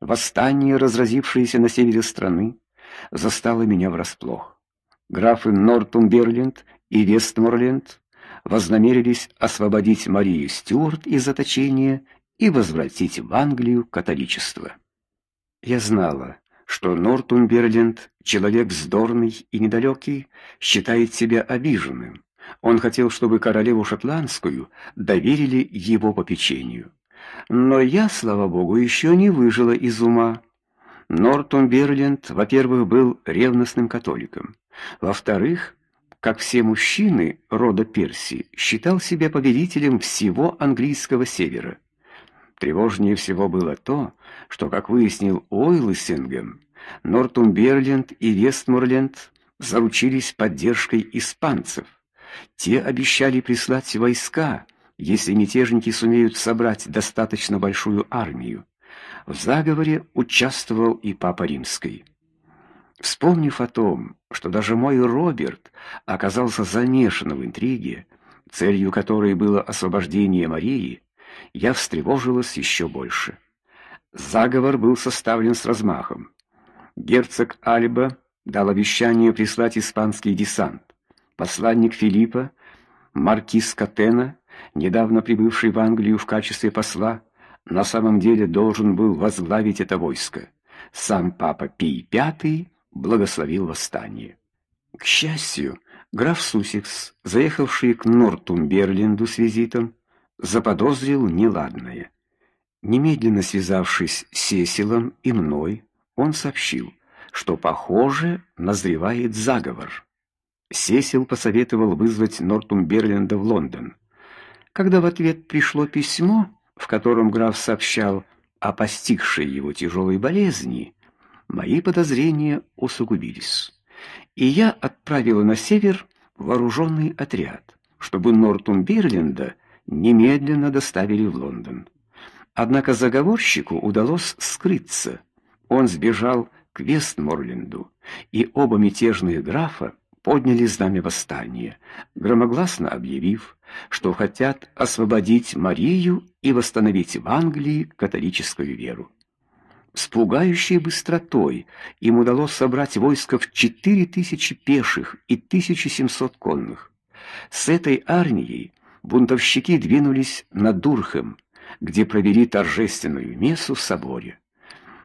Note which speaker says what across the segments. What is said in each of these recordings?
Speaker 1: восстание, разразившееся на севере страны, застало меня врасплох. Графы Нортумберленд и Вестморленд вознамерились освободить Марию Стюарт из заточения и возвратить в Англию католичество. Я знала, что Нортумберленд, человек вздорный и недалекий, считает себя обиженным. Он хотел, чтобы королеву шотландскую доверили его попечению. Но я, слава богу, еще не выжила из ума. Нортумберленд, во-первых, был ревностным католиком. Во-вторых, как все мужчины рода Перси, считал себя повелителем всего английского севера. Тревожнее всего было то, что, как выяснил Ойлсингем, Нортумберленд и Вестморленд заручились поддержкой испанцев. Те обещали прислать войска, если мятежники сумеют собрать достаточно большую армию. В заговоре участвовал и папа Римский. Вспомнив о том, что даже мой Роберт оказался замешан в интриге, целью которой было освобождение Марии, я встревожилась еще больше. Заговор был составлен с размахом. Герцог Альба дал обещание прислать испанский десант. Посланник Филиппа, маркиз Катена, недавно прибывший в Англию в качестве посла, на самом деле должен был возглавить это войско. Сам папа Пий V благословил восстание. К счастью, граф Сусикс, заехавший к Нортумберленду с визитом, заподозрил неладное. Немедленно связавшись с Сесилом и мной, он сообщил, что, похоже, назревает заговор. Сесил посоветовал вызвать Нортумберленда в Лондон. Когда в ответ пришло письмо, в котором граф сообщал о постигшей его тяжелой болезни, мои подозрения усугубились. И я отправила на север вооруженный отряд, чтобы Нортумберленда немедленно доставили в Лондон. Однако заговорщику удалось скрыться. Он сбежал к Вестморленду, и оба мятежных графа подняли знамя восстания, громогласно объявив, что хотят освободить Марию и восстановить в Англии католическую веру. С пугающей быстротой им удалось собрать войско в четыре тысячи пеших и 1700 конных. С этой армией бунтовщики двинулись на Дурхэм, где провели торжественную мессу в соборе.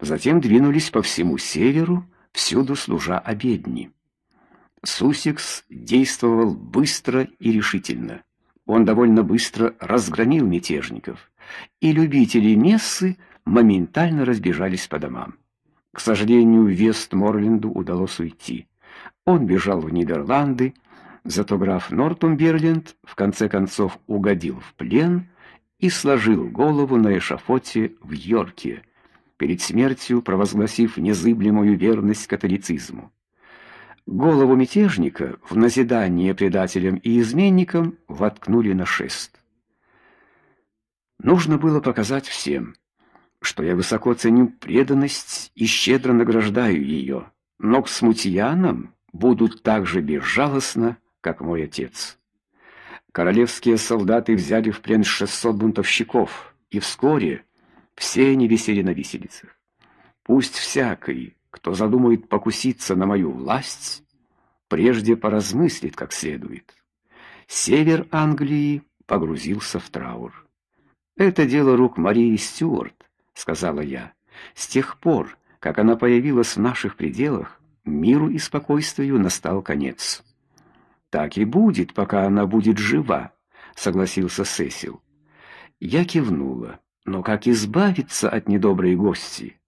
Speaker 1: Затем двинулись по всему северу, всюду служа обедни. Сусикс действовал быстро и решительно. Он довольно быстро разгромил мятежников, и любители мессы моментально разбежались по домам. К сожалению, Вестморленду удалось уйти. Он бежал в Нидерланды, Зато граф Нортумберленд в конце концов угодил в плен и сложил голову на эшафоте в Йорке, перед смертью провозгласив незыблемую верность католицизму. Голову мятежника в назидание предателям и изменникам воткнули на шест. Нужно было показать всем, что я высоко ценю преданность и щедро награждаю ее, но к смутьянам буду так же безжалостно как мой отец. Королевские солдаты взяли в плен 600 бунтовщиков, и вскоре все они висели на виселицах. Пусть всякий, кто задумает покуситься на мою власть, прежде поразмыслит как следует. Север Англии погрузился в траур. Это дело рук Марии Стюарт, сказала я. С тех пор, как она появилась в наших пределах, миру и спокойствию настал конец. Так и будет, пока она будет жива, согласился Сесил. Я кивнула. Но как избавиться от недоброй гости?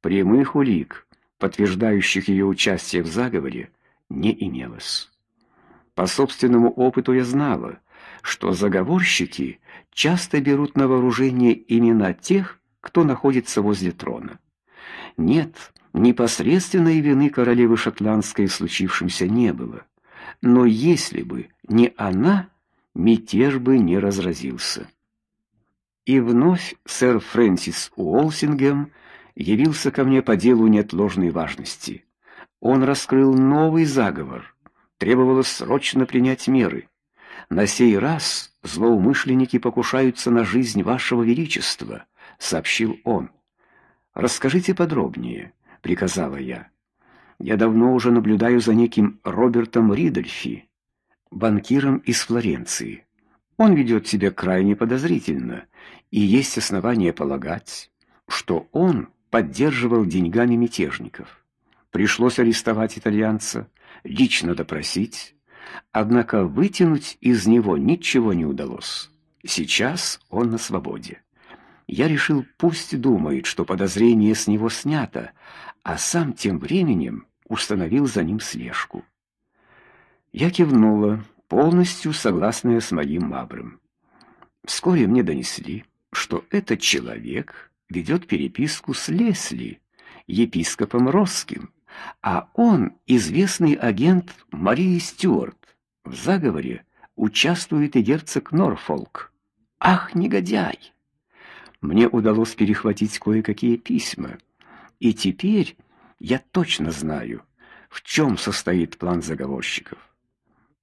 Speaker 1: Прямых улик, подтверждающих ее участие в заговоре, не имелось. По собственному опыту я знала, что заговорщики часто берут на вооружение имена тех, кто находится возле трона. Нет, непосредственной вины королевы шотландской в случившемся не было но если бы не она, мятеж бы не разразился. И вновь сэр Фрэнсис Уолсингем явился ко мне по делу неотложной важности. Он раскрыл новый заговор. Требовалось срочно принять меры. На сей раз злоумышленники покушаются на жизнь вашего величества, сообщил он. Расскажите подробнее, приказала я. Я давно уже наблюдаю за неким Робертом Ридольфи, банкиром из Флоренции. Он ведет себя крайне подозрительно, и есть основания полагать, что он поддерживал деньгами мятежников. Пришлось арестовать итальянца, лично допросить, однако вытянуть из него ничего не удалось. Сейчас он на свободе. Я решил, пусть думает, что подозрение с него снято, а сам тем временем установил за ним слежку. Я кивнула, полностью согласная с моим мабром. Вскоре мне донесли, что этот человек ведет переписку с Лесли, епископом Росским, а он известный агент Марии Стюарт. В заговоре участвует и герцог Норфолк. Ах, негодяй! Мне удалось перехватить кое-какие письма, и теперь я точно знаю, в чем состоит план заговорщиков.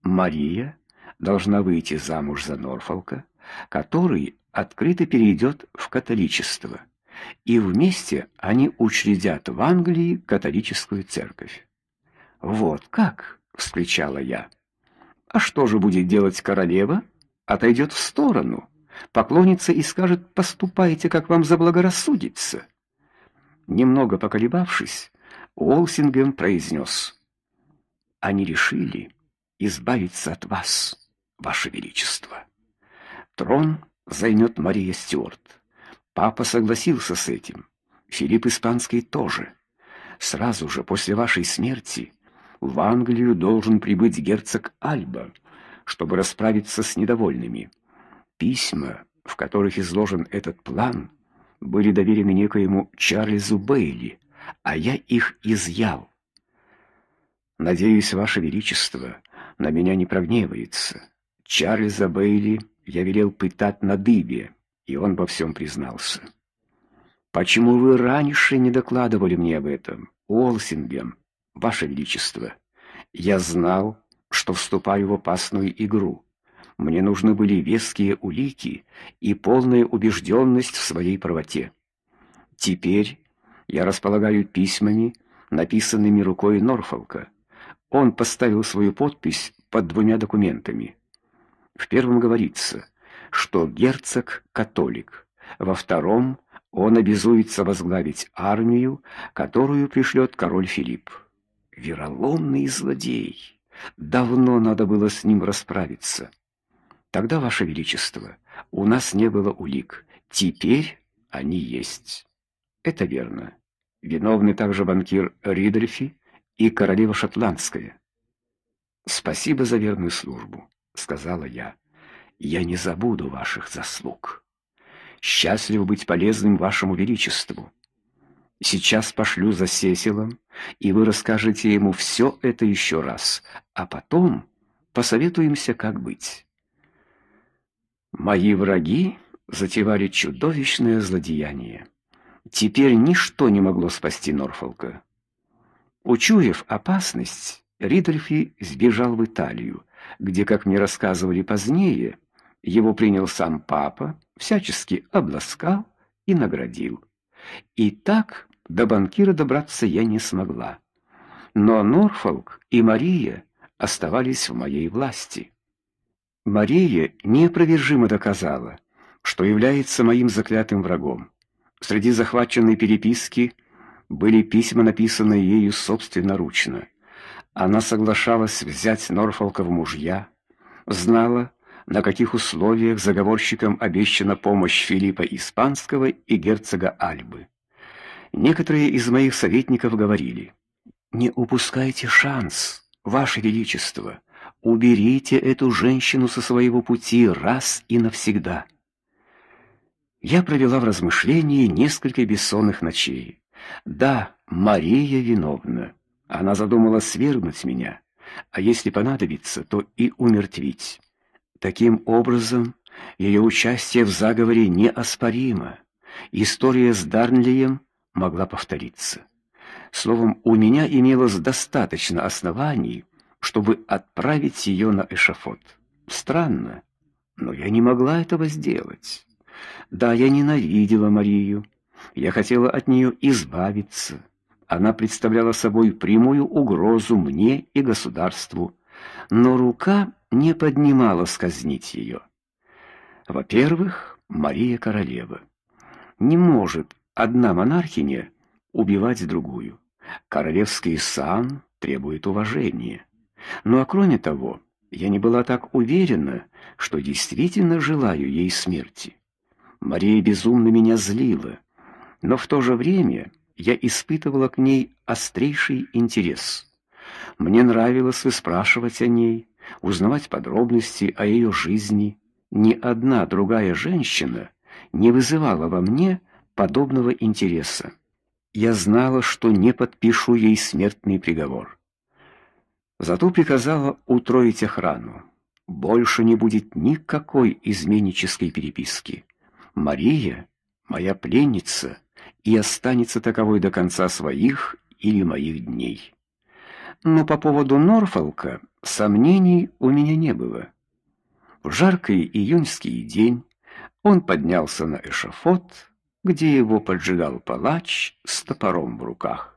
Speaker 1: Мария должна выйти замуж за Норфолка, который открыто перейдет в католичество, и вместе они учредят в Англии католическую церковь. Вот как, вскричала я. А что же будет делать королева? Отойдет в сторону поклонится и скажет: "Поступайте, как вам заблагорассудится". Немного поколебавшись, Уолсингем произнес: "Они решили избавиться от вас, ваше величество. Трон займет Мария Стюарт. Папа согласился с этим. Филипп Испанский тоже. Сразу же после вашей смерти в Англию должен прибыть герцог Альба, чтобы расправиться с недовольными. Письма, в которых изложен этот план, были доверены некоему Чарльзу Бейли, а я их изъял. Надеюсь, ваше величество на меня не прогневается. Чарльза Бейли я велел пытать на дыбе, и он во всем признался. Почему вы раньше не докладывали мне об этом, Олсингем, ваше величество? Я знал, что вступаю в опасную игру. Мне нужны были веские улики и полная убежденность в своей правоте. Теперь я располагаю письмами, написанными рукой Норфолка. Он поставил свою подпись под двумя документами. В первом говорится, что герцог католик. Во втором он обязуется возглавить армию, которую пришлет король Филипп. Вероломный злодей. Давно надо было с ним расправиться. Тогда, ваше величество, у нас не было улик. Теперь они есть. Это верно. Виновны также банкир Ридольфи и королева шотландская. Спасибо за верную службу, сказала я. Я не забуду ваших заслуг. Счастлив быть полезным вашему величеству. Сейчас пошлю за Сесилом, и вы расскажете ему все это еще раз, а потом посоветуемся, как быть. Мои враги затевали чудовищное злодеяние. Теперь ничто не могло спасти Норфолка. Учуяв опасность, Ридольфи сбежал в Италию, где, как мне рассказывали позднее, его принял сам папа, всячески обласкал и наградил. И так до банкира добраться я не смогла. Но Норфолк и Мария оставались в моей власти. Мария неопровержимо доказала, что является моим заклятым врагом. Среди захваченной переписки были письма, написанные ею собственноручно. Она соглашалась взять Норфолка в мужья, знала, на каких условиях заговорщикам обещана помощь Филиппа Испанского и герцога Альбы. Некоторые из моих советников говорили: "Не упускайте шанс, ваше величество. Уберите эту женщину со своего пути раз и навсегда. Я провела в размышлении несколько бессонных ночей. Да, Мария виновна. Она задумала свергнуть меня, а если понадобится, то и умертвить. Таким образом, ее участие в заговоре неоспоримо. История с Дарнлием могла повториться. Словом, у меня имелось достаточно оснований, чтобы отправить ее на эшафот. Странно, но я не могла этого сделать. Да, я ненавидела Марию, Я хотела от нее избавиться. Она представляла собой прямую угрозу мне и государству, но рука не поднималась казнить ее. Во-первых, Мария королева. Не может одна монархиня убивать другую. Королевский сан требует уважения. Ну а кроме того, я не была так уверена, что действительно желаю ей смерти. Мария безумно меня злила, но в то же время я испытывала к ней острейший интерес. Мне нравилось выспрашивать о ней, узнавать подробности о ее жизни. Ни одна другая женщина не вызывала во мне подобного интереса. Я знала, что не подпишу ей смертный приговор. Зато приказала утроить охрану. Больше не будет никакой изменнической переписки. Мария моя пленница и останется таковой до конца своих или моих дней. Но по поводу Норфолка сомнений у меня не было. В жаркий июньский день он поднялся на эшафот, где его поджидал палач с топором в руках.